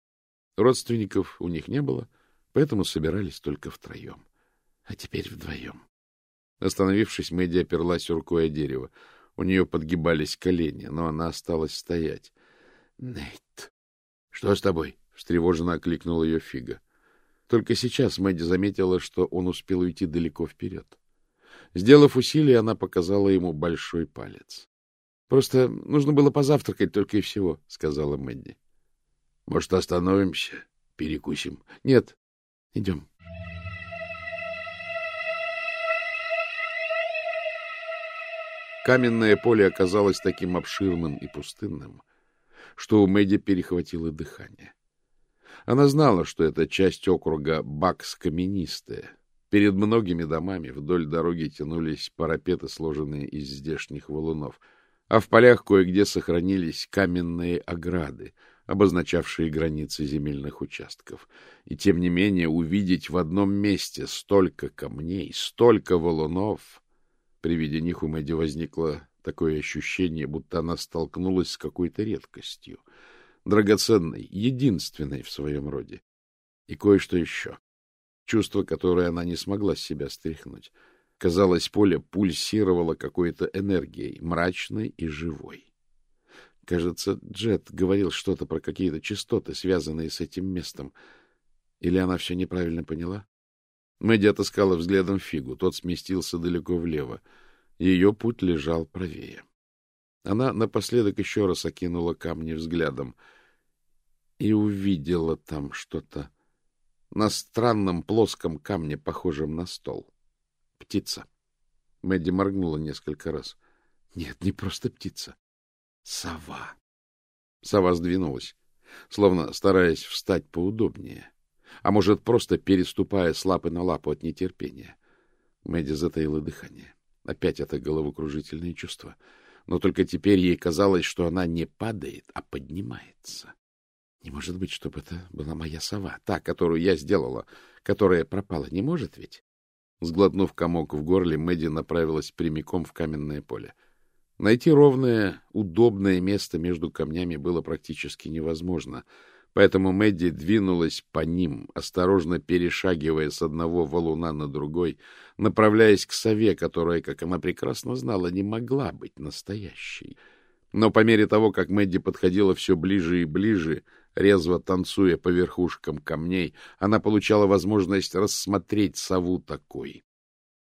Родственников у них не было, поэтому собирались только втроем. А теперь вдвоем. Остановившись, Мэдди оперлась рукой о дерево. У нее подгибались колени, но она осталась стоять. — Нейт, что с тобой? — встревоженно окликнул ее Фига. Только сейчас Мэдди заметила, что он успел уйти далеко вперед. Сделав усилие, она показала ему большой палец. — Просто нужно было позавтракать только и всего, — сказала Мэдди. — Может, остановимся, перекусим? — Нет. Идем. Каменное поле оказалось таким обширным и пустынным, что у Мэдди перехватило дыхание. Она знала, что эта часть округа Бакс-каменистая. Перед многими домами вдоль дороги тянулись парапеты, сложенные из здешних валунов, а в полях кое-где сохранились каменные ограды, обозначавшие границы земельных участков. И тем не менее увидеть в одном месте столько камней, столько валунов... При виде них у Мэдди возникло такое ощущение, будто она столкнулась с какой-то редкостью, драгоценной, единственной в своем роде. И кое-что еще. Чувство, которое она не смогла с себя стряхнуть. Казалось, поле пульсировало какой-то энергией, мрачной и живой. Кажется, Джет говорил что-то про какие-то частоты, связанные с этим местом. Или она все неправильно поняла? Мэдди отыскала взглядом фигу. Тот сместился далеко влево. Ее путь лежал правее. Она напоследок еще раз окинула камни взглядом и увидела там что-то на странном плоском камне, похожем на стол. Птица. Мэдди моргнула несколько раз. Нет, не просто птица. Сова. Сова сдвинулась, словно стараясь встать поудобнее, а может, просто переступая с лапы на лапу от нетерпения. Мэдди затаила дыхание. Опять это головокружительное чувство. Но только теперь ей казалось, что она не падает, а поднимается. Не может быть, чтобы это была моя сова, та, которую я сделала, которая пропала. Не может ведь? Сглотнув комок в горле, Мэдди направилась прямиком в каменное поле. Найти ровное, удобное место между камнями было практически невозможно — Поэтому Мэдди двинулась по ним, осторожно перешагивая с одного валуна на другой, направляясь к сове, которая, как она прекрасно знала, не могла быть настоящей. Но по мере того, как Мэдди подходила все ближе и ближе, резво танцуя по верхушкам камней, она получала возможность рассмотреть сову такой.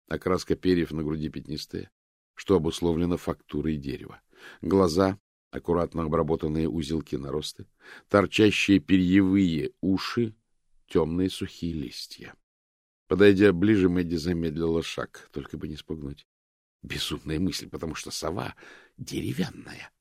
Окраска перьев на груди пятнистая, что обусловлено фактурой дерева. Глаза аккуратно обработанные узелки наросты, торчащие перьевые уши, темные сухие листья. Подойдя ближе, Мэдди замедлила шаг, только бы не спугнуть. Безумная мысль, потому что сова деревянная.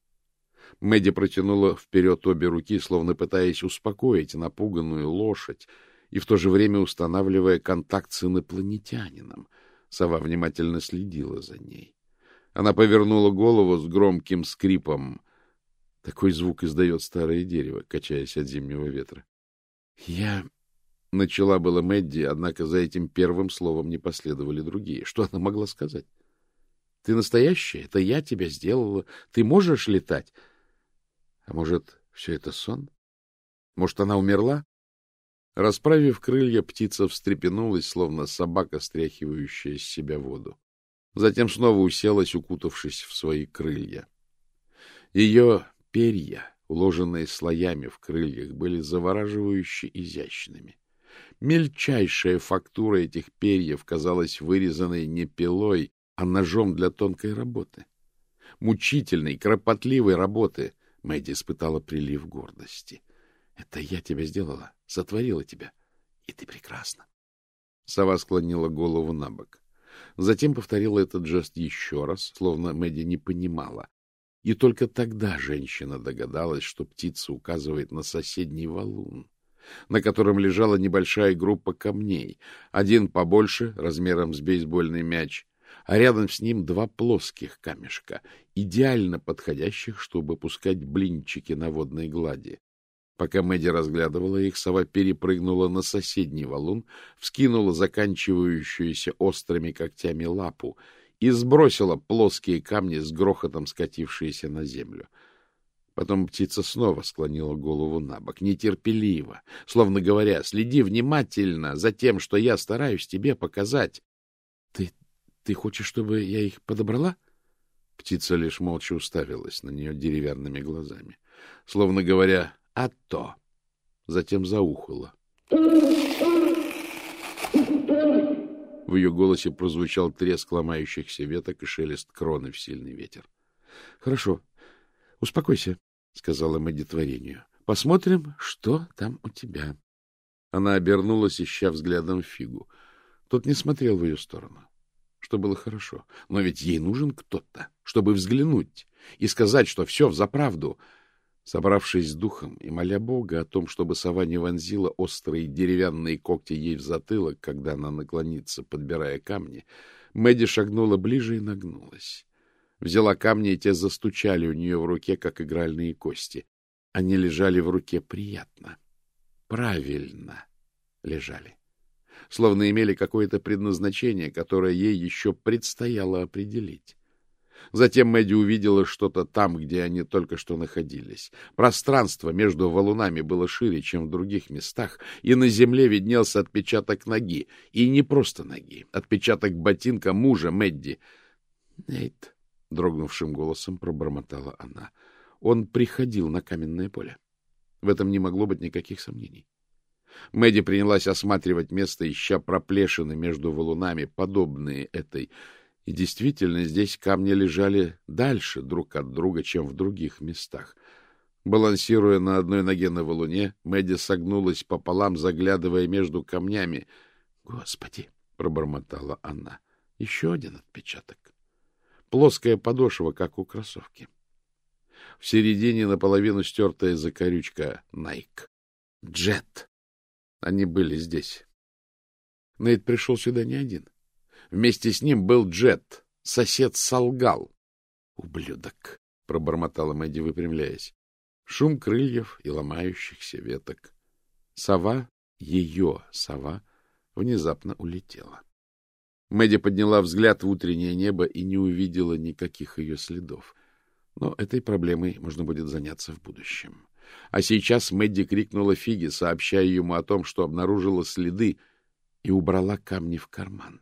Мэдди протянула вперед обе руки, словно пытаясь успокоить напуганную лошадь и в то же время устанавливая контакт с инопланетянином. Сова внимательно следила за ней. Она повернула голову с громким скрипом. Такой звук издает старое дерево, качаясь от зимнего ветра. — Я... — начала было Мэдди, однако за этим первым словом не последовали другие. Что она могла сказать? — Ты настоящая? Это я тебя сделала. Ты можешь летать? А может, все это сон? Может, она умерла? Расправив крылья, птица встрепенулась, словно собака, стряхивающая с себя воду. Затем снова уселась, укутавшись в свои крылья. Ее перья, уложенные слоями в крыльях, были завораживающе изящными. Мельчайшая фактура этих перьев казалась вырезанной не пилой, а ножом для тонкой работы. Мучительной, кропотливой работы Мэдди испытала прилив гордости. — Это я тебя сделала, сотворила тебя, и ты прекрасна. Сова склонила голову на бок. Затем повторила этот жест еще раз, словно Мэдди не понимала. И только тогда женщина догадалась, что птица указывает на соседний валун, на котором лежала небольшая группа камней, один побольше, размером с бейсбольный мяч, а рядом с ним два плоских камешка, идеально подходящих, чтобы пускать блинчики на водной глади. Пока Мэдди разглядывала их, сова перепрыгнула на соседний валун, вскинула заканчивающуюся острыми когтями лапу и сбросила плоские камни с грохотом скатившиеся на землю. Потом птица снова склонила голову на бок, нетерпеливо, словно говоря, следи внимательно за тем, что я стараюсь тебе показать. — ты хочешь, чтобы я их подобрала? Птица лишь молча уставилась на нее деревянными глазами, словно говоря «а то». Затем заухала. В ее голосе прозвучал треск ломающихся веток и шелест кроны в сильный ветер. — Хорошо. Успокойся, — сказала Мэдди творению. — Посмотрим, что там у тебя. Она обернулась, ища взглядом фигу. Тот не смотрел в ее сторону что было хорошо. Но ведь ей нужен кто-то, чтобы взглянуть и сказать, что все взаправду. Собравшись с духом и моля Бога о том, чтобы сова не вонзила острые деревянные когти ей в затылок, когда она наклонится, подбирая камни, Мэдди шагнула ближе и нагнулась. Взяла камни, и те застучали у нее в руке, как игральные кости. Они лежали в руке приятно, правильно лежали словно имели какое-то предназначение, которое ей еще предстояло определить. Затем Мэдди увидела что-то там, где они только что находились. Пространство между валунами было шире, чем в других местах, и на земле виднелся отпечаток ноги. И не просто ноги, отпечаток ботинка мужа Мэдди. — Нейт, — дрогнувшим голосом пробормотала она, — он приходил на каменное поле. В этом не могло быть никаких сомнений. Мэдди принялась осматривать место, ища проплешины между валунами, подобные этой. И действительно, здесь камни лежали дальше друг от друга, чем в других местах. Балансируя на одной ноге на валуне, Мэдди согнулась пополам, заглядывая между камнями. — Господи! — пробормотала она. — Еще один отпечаток. Плоская подошва, как у кроссовки. В середине наполовину стертая закорючка Nike. Джет. Они были здесь. Нейт пришел сюда не один. Вместе с ним был Джет. Сосед солгал. — Ублюдок! — пробормотала Мэдди, выпрямляясь. Шум крыльев и ломающихся веток. Сова, ее сова, внезапно улетела. Мэдди подняла взгляд в утреннее небо и не увидела никаких ее следов. Но этой проблемой можно будет заняться в будущем. А сейчас Мэдди крикнула Фиге, сообщая ему о том, что обнаружила следы и убрала камни в карман,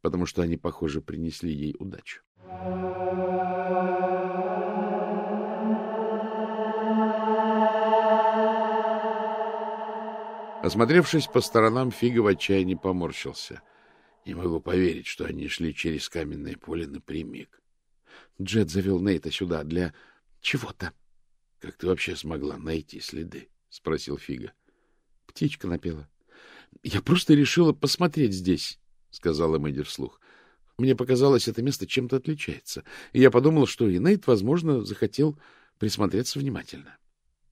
потому что они, похоже, принесли ей удачу. Осмотревшись по сторонам, Фига в отчаянии поморщился. Не могу поверить, что они шли через каменное поле напрямик. Джет завел Нейта сюда для чего-то. — Как ты вообще смогла найти следы? — спросил Фига. — Птичка напела. — Я просто решила посмотреть здесь, — сказала Мэдди вслух. Мне показалось, это место чем-то отличается. И я подумал, что и Нейт, возможно, захотел присмотреться внимательно.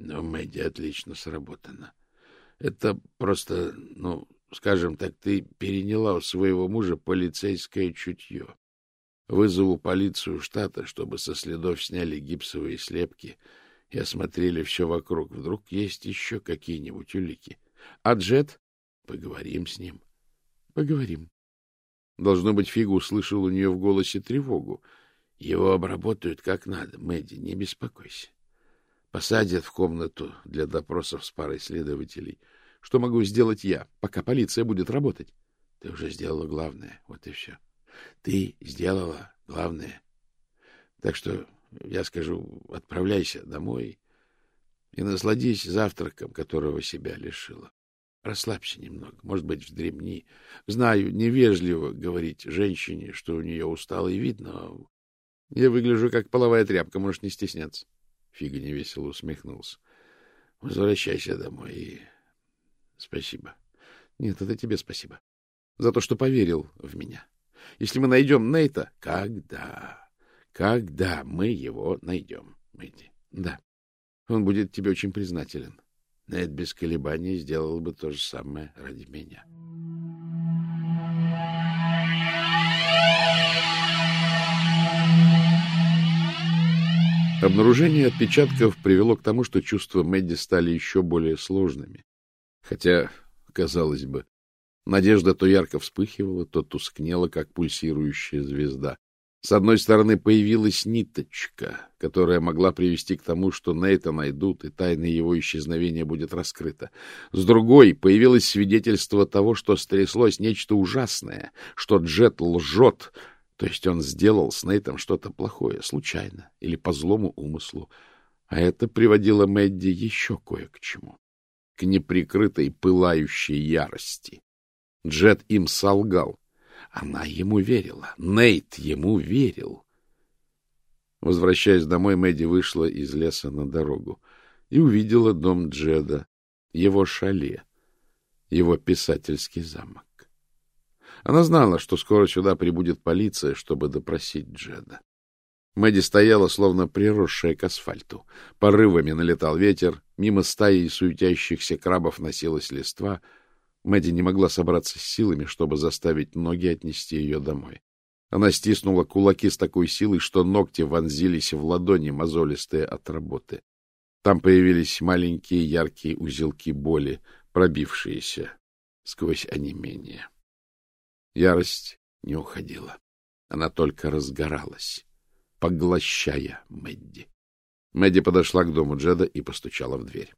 Но Мэдди отлично сработано. Это просто, ну, скажем так, ты переняла у своего мужа полицейское чутье. Вызову полицию штата, чтобы со следов сняли гипсовые слепки и осмотрели все вокруг. Вдруг есть еще какие-нибудь улики. А Джет? Поговорим с ним. Поговорим. Должно быть, Фига услышал у нее в голосе тревогу. Его обработают как надо, Мэдди, не беспокойся. Посадят в комнату для допросов с парой следователей. Что могу сделать я, пока полиция будет работать? Ты уже сделала главное, вот и все. Ты сделала главное. Так что я скажу, отправляйся домой и насладись завтраком, которого себя лишила. Расслабься немного, может быть, вздремни. Знаю, невежливо говорить женщине, что у нее усталый вид, но я выгляжу как половая тряпка, можешь не стесняться. Фига невесело усмехнулся. — Возвращайся домой и... Спасибо. Нет, это тебе спасибо. За то, что поверил в меня. Если мы найдем Нейта... Когда? Когда мы его найдем, Мэдди? Да. Он будет тебе очень признателен. Нейт без колебаний сделал бы то же самое ради меня. Обнаружение отпечатков привело к тому, что чувства Мэдди стали еще более сложными. Хотя, казалось бы, надежда то ярко вспыхивала, то тускнела, как пульсирующая звезда. С одной стороны, появилась ниточка, которая могла привести к тому, что Нейта найдут, и тайна его исчезновения будет раскрыта. С другой, появилось свидетельство того, что стряслось нечто ужасное, что Джет лжет, то есть он сделал с Нейтом что-то плохое, случайно или по злому умыслу. А это приводило Мэдди еще кое к чему. К неприкрытой пылающей ярости. Джет им солгал. Она ему верила. Нейт ему верил. Возвращаясь домой, Мэдди вышла из леса на дорогу и увидела дом Джеда, его шале, его писательский замок. Она знала, что скоро сюда прибудет полиция, чтобы допросить Джеда. Мэдди стояла, словно приросшая к асфальту. Порывами налетал ветер, мимо стаи суетящихся крабов носилась листва. Мэдди не могла собраться с силами, чтобы заставить ноги отнести ее домой. Она стиснула кулаки с такой силой, что ногти вонзились в ладони, мозолистые от работы. Там появились маленькие яркие узелки боли, пробившиеся сквозь онемение. Ярость не уходила. Она только разгоралась, поглощая Мэдди. Мэдди подошла к дому Джеда и постучала в дверь.